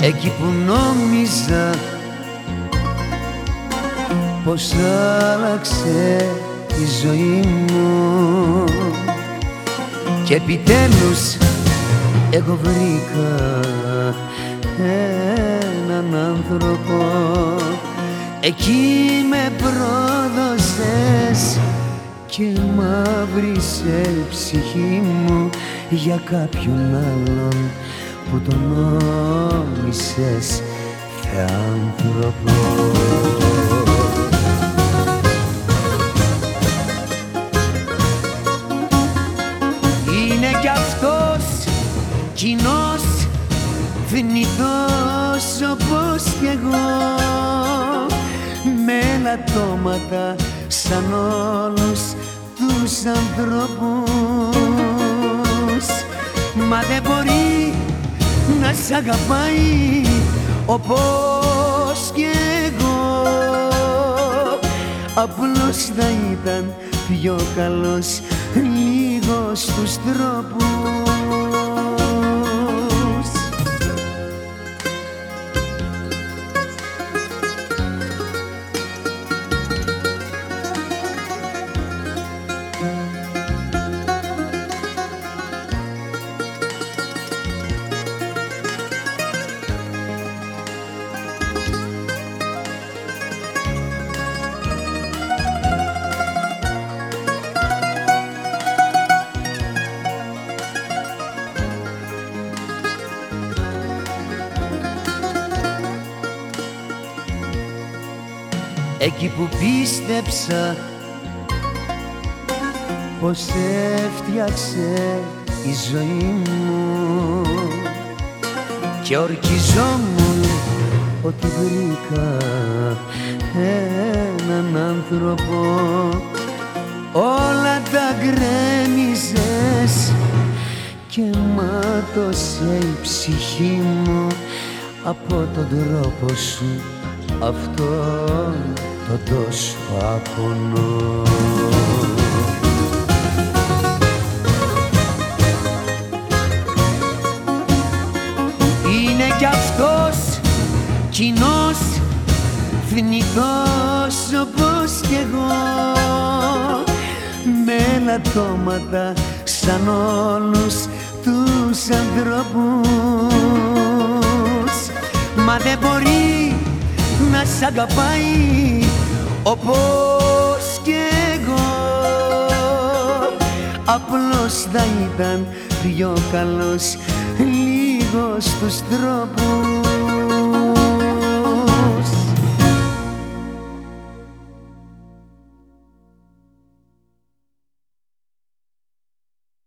εκεί που νόμιζα πως άλλαξε η ζωή μου. Και επιτέλους εγώ βρήκα έναν άνθρωπο. Εκεί με πρόδωσες και μαύρισε η ψυχή μου για κάποιον άλλον που τον νόμισες θεάνθρωπο. Είναι κι αυτός κοινός θνητός όπως κι εγώ. Με λατώματα σαν όλους τους ανθρώπους. Μα δεν μπορεί να σ' αγαπάει όπως κι εγώ. Απλώς θα ήταν πιο καλός λίγος στους τρόπους εκεί που πίστεψα πως έφτιαξε η ζωή μου. Και ορκιζόμουν ότι βρήκα έναν άνθρωπο. Όλα τα γκρέμιζες και μάτωσε η ψυχή μου. Από τον τρόπο σου αυτόν το τόσο άπονο Είναι κι αυτός κοινός θνητός όπως κι εγώ. Με λατώματα σαν όλους τους ανθρώπους. Μα δεν μπορεί να σ' αγαπάει όπως κι εγώ απλώς θα ήταν πιο καλός λίγος στους τρόπους